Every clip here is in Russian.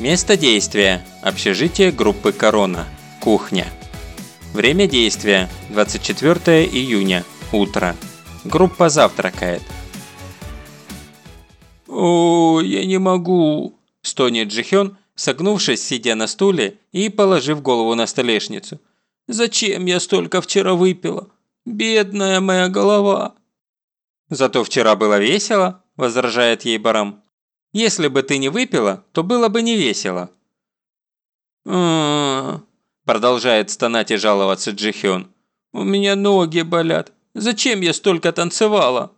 Место действия – общежитие группы «Корона», кухня. Время действия – 24 июня, утро. Группа завтракает. «О, я не могу!» – стонет Джихён, согнувшись, сидя на стуле и положив голову на столешницу. «Зачем я столько вчера выпила? Бедная моя голова!» «Зато вчера было весело», – возражает ей Барам. «Если бы ты не выпила, то было бы не весело». продолжает стонать и жаловаться Джихён. «У меня ноги болят. Зачем я столько танцевала?»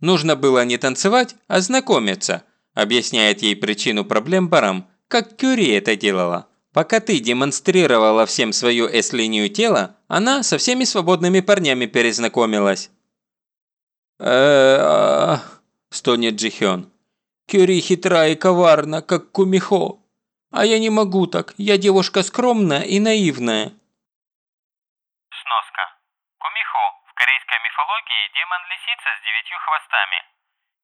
«Нужно было не танцевать, а знакомиться», объясняет ей причину проблем Барам, как Кюри это делала. Пока ты демонстрировала всем свою S-линию тела, она со всеми свободными парнями перезнакомилась. э стонет Джихён. «Кюри хитра и коварна, как Кумихо. А я не могу так, я девушка скромная и наивная». Сноска. Кумихо в корейской мифологии демон-лисица с девятью хвостами.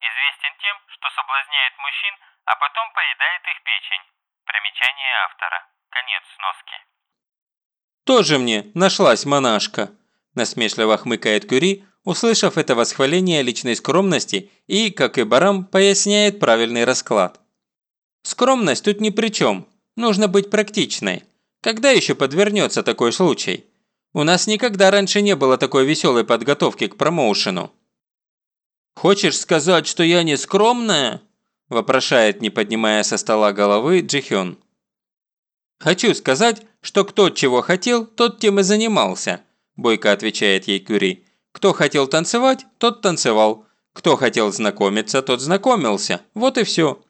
Известен тем, что соблазняет мужчин, а потом поедает их печень. Примечание автора. Конец сноски. «Тоже мне нашлась монашка», – насмешливо хмыкает Кюри, услышав это восхваление личной скромности и, как и Барам, поясняет правильный расклад. «Скромность тут ни при чем. Нужно быть практичной. Когда еще подвернется такой случай? У нас никогда раньше не было такой веселой подготовки к промоушену». «Хочешь сказать, что я не скромная?» – вопрошает, не поднимая со стола головы, Джихён. «Хочу сказать, что кто чего хотел, тот тем и занимался», – бойко отвечает ей Кюри. «Кто хотел танцевать, тот танцевал. Кто хотел знакомиться, тот знакомился. Вот и все».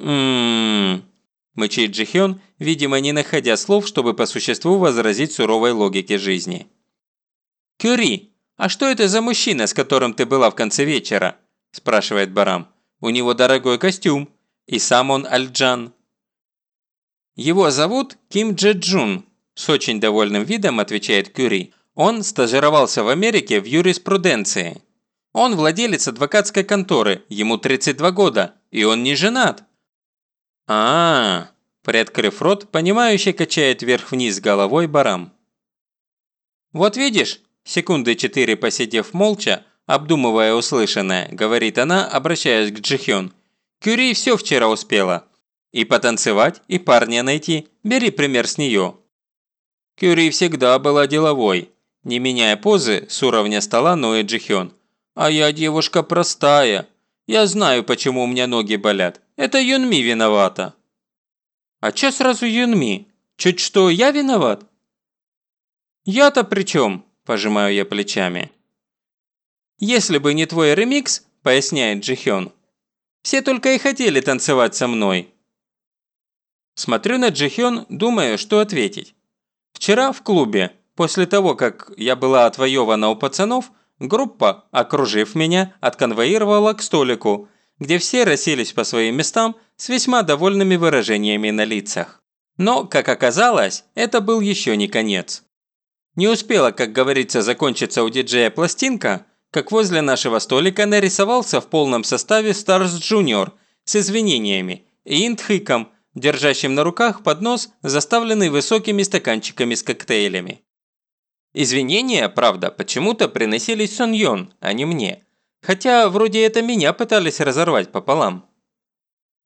«Ммм...» – мычит Джихён, видимо, не находя слов, чтобы по существу возразить суровой логике жизни. «Кюри, а что это за мужчина, с которым ты была в конце вечера?» – спрашивает Барам. «У него дорогой костюм. И сам он Альджан». «Его зовут Ким Джеджун», – с очень довольным видом отвечает Кюри. «Он стажировался в Америке в юриспруденции. Он владелец адвокатской конторы, ему 32 года, и он не женат». А, -а, -а приоткрыв рот, понимающе качает вверх-вниз головой Барам. «Вот видишь», секунды четыре посидев молча, обдумывая услышанное, говорит она, обращаясь к Джихён. «Кюри все вчера успела. И потанцевать, и парня найти. Бери пример с нее. Кюри всегда была деловой. Не меняя позы, с уровня стола ноет Джихён. А я девушка простая. Я знаю, почему у меня ноги болят. Это Юнми виновата. А чё сразу Юнми? Чуть что, я виноват? Я-то при чем? Пожимаю я плечами. Если бы не твой ремикс, поясняет Джихён, все только и хотели танцевать со мной. Смотрю на Джихён, думаю, что ответить. Вчера в клубе, после того, как я была отвоевана у пацанов, группа, окружив меня, отконвоировала к столику, где все расселись по своим местам с весьма довольными выражениями на лицах. Но, как оказалось, это был еще не конец. Не успела, как говорится, закончиться у диджея пластинка, как возле нашего столика нарисовался в полном составе Старс Джуниор с извинениями и Интхиком, держащим на руках поднос, заставленный высокими стаканчиками с коктейлями. Извинения, правда, почему-то приносились Сон Йон, а не мне. Хотя вроде это меня пытались разорвать пополам.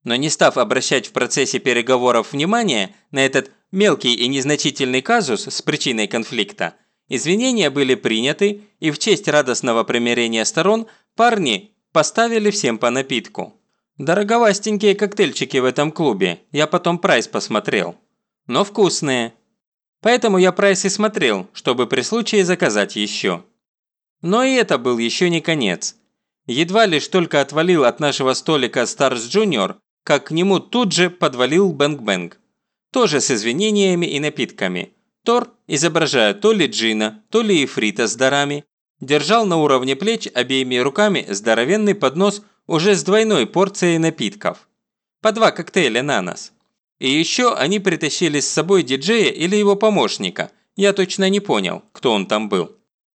Но не став обращать в процессе переговоров внимания на этот мелкий и незначительный казус с причиной конфликта, извинения были приняты и в честь радостного примирения сторон парни поставили всем по напитку. Дороговастенькие коктейльчики в этом клубе, я потом прайс посмотрел. Но вкусные. Поэтому я прайс и смотрел, чтобы при случае заказать еще. Но и это был еще не конец. Едва лишь только отвалил от нашего столика Старс Джуниор, как к нему тут же подвалил Бэнг-Бэнг. Тоже с извинениями и напитками. Тор, изображая то ли Джина, то ли Ифрита с дарами, держал на уровне плеч обеими руками здоровенный поднос уже с двойной порцией напитков. По два коктейля на нас. И еще они притащили с собой диджея или его помощника. Я точно не понял, кто он там был.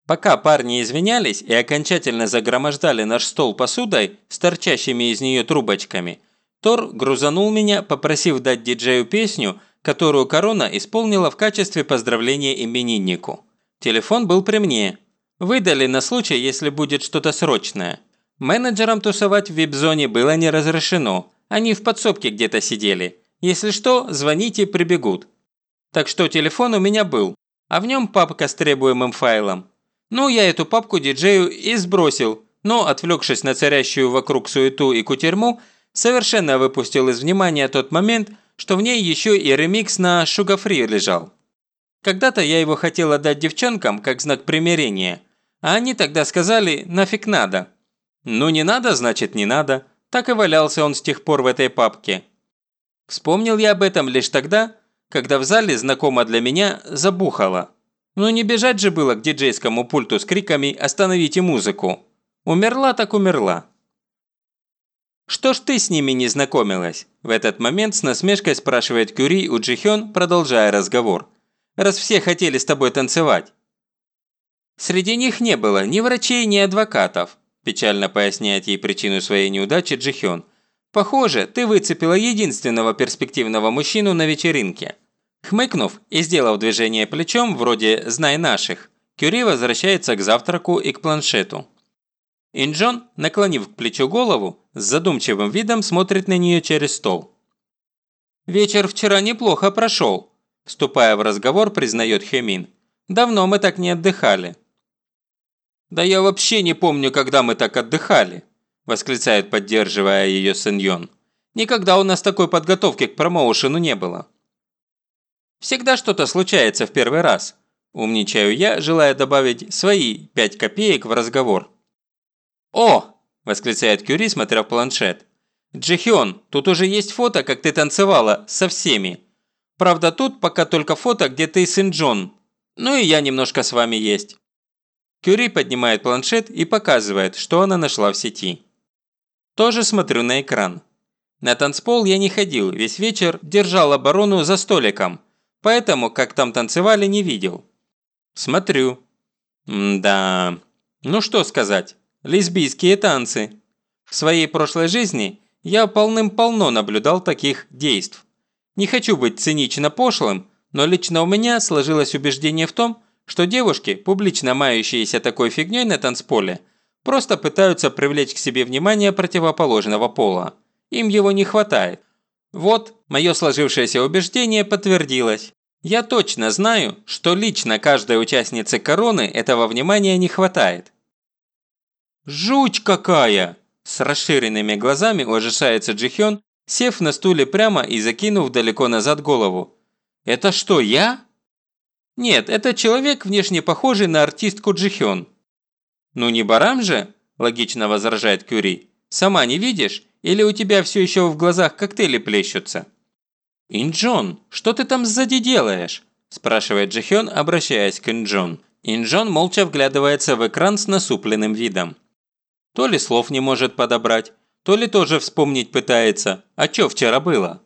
Пока парни извинялись и окончательно загромождали наш стол посудой с торчащими из нее трубочками, Тор грузанул меня, попросив дать диджею песню, которую Корона исполнила в качестве поздравления имениннику. Телефон был при мне. Выдали на случай, если будет что-то срочное. Менеджерам тусовать в вип-зоне было не разрешено. Они в подсобке где-то сидели. Если что, звоните, прибегут. Так что телефон у меня был, а в нем папка с требуемым файлом. Ну, я эту папку диджею и сбросил, но, отвлекшись на царящую вокруг суету и кутерьму, совершенно выпустил из внимания тот момент, что в ней еще и ремикс на Free лежал. Когда-то я его хотел отдать девчонкам как знак примирения, а они тогда сказали «нафиг надо». Ну не надо, значит не надо. Так и валялся он с тех пор в этой папке. Вспомнил я об этом лишь тогда, когда в зале знакомо для меня забухало. Ну не бежать же было к диджейскому пульту с криками «Остановите музыку!». Умерла так умерла. «Что ж ты с ними не знакомилась?» В этот момент с насмешкой спрашивает Кюри у Джихён, продолжая разговор. «Раз все хотели с тобой танцевать». «Среди них не было ни врачей, ни адвокатов», печально поясняет ей причину своей неудачи Джихён. «Похоже, ты выцепила единственного перспективного мужчину на вечеринке». Хмыкнув и сделав движение плечом, вроде «знай наших», Кюри возвращается к завтраку и к планшету. Инджон, наклонив к плечу голову, с задумчивым видом смотрит на нее через стол. «Вечер вчера неплохо прошел», – вступая в разговор, признает Хемин. «Давно мы так не отдыхали». «Да я вообще не помню, когда мы так отдыхали», – восклицает, поддерживая ее Сэньон. «Никогда у нас такой подготовки к промоушену не было». «Всегда что-то случается в первый раз», – умничаю я, желая добавить свои пять копеек в разговор. «О!» – восклицает Кюри, смотря в планшет. «Джихён, тут уже есть фото, как ты танцевала, со всеми. Правда, тут пока только фото, где ты с Инджон. Ну и я немножко с вами есть». Кюри поднимает планшет и показывает, что она нашла в сети. Тоже смотрю на экран. На танцпол я не ходил, весь вечер держал оборону за столиком, поэтому, как там танцевали, не видел. Смотрю. Да. Ну что сказать. Лесбийские танцы. В своей прошлой жизни я полным-полно наблюдал таких действий. Не хочу быть цинично пошлым, но лично у меня сложилось убеждение в том, что девушки, публично мающиеся такой фигней на танцполе, просто пытаются привлечь к себе внимание противоположного пола. Им его не хватает. Вот, мое сложившееся убеждение подтвердилось. Я точно знаю, что лично каждой участнице короны этого внимания не хватает. «Жуть какая!» С расширенными глазами ужасается Джихён, сев на стуле прямо и закинув далеко назад голову. «Это что, я?» «Нет, это человек, внешне похожий на артистку Джихён». «Ну не барам же?» – логично возражает Кюри. «Сама не видишь? Или у тебя все еще в глазах коктейли плещутся?» «Инджон, что ты там сзади делаешь?» – спрашивает Джихён, обращаясь к Инджон. Инджон молча вглядывается в экран с насупленным видом. То ли слов не может подобрать, то ли тоже вспомнить пытается, а чё вчера было.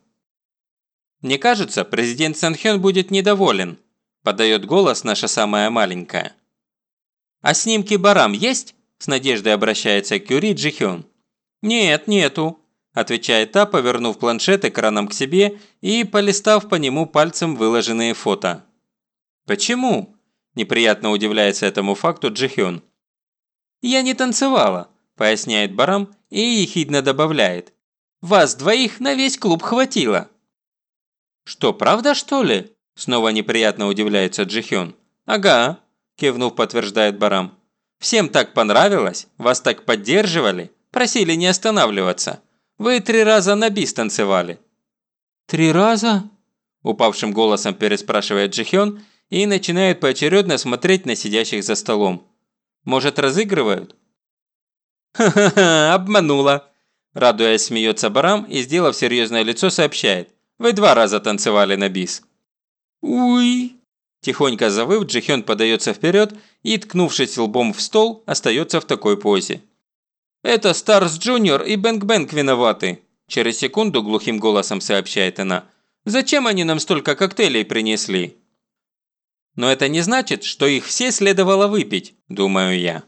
Мне кажется, президент Санхён будет недоволен, подает голос наша самая маленькая. А снимки Барам есть? С надеждой обращается Кюри Джихён. Нет, нету, отвечает та, повернув планшет экраном к себе и полистав по нему пальцем выложенные фото. Почему? Неприятно удивляется этому факту Джихён. Я не танцевала, поясняет Барам и ехидно добавляет. «Вас двоих на весь клуб хватило». «Что, правда, что ли?» Снова неприятно удивляется Джихён. «Ага», кивнув, подтверждает Барам. «Всем так понравилось, вас так поддерживали, просили не останавливаться. Вы три раза на бис танцевали». «Три раза?» Упавшим голосом переспрашивает Джихён и начинает поочередно смотреть на сидящих за столом. «Может, разыгрывают?» «Ха-ха-ха, обманула!» Радуясь, смеется Барам и, сделав серьезное лицо, сообщает. «Вы два раза танцевали на бис». «Уй!» Тихонько завыв, Джихён подается вперед и, ткнувшись лбом в стол, остается в такой позе. «Это Старс Джуниор и Бэнг-Бэнг виноваты!» Через секунду глухим голосом сообщает она. «Зачем они нам столько коктейлей принесли?» «Но это не значит, что их все следовало выпить», думаю я.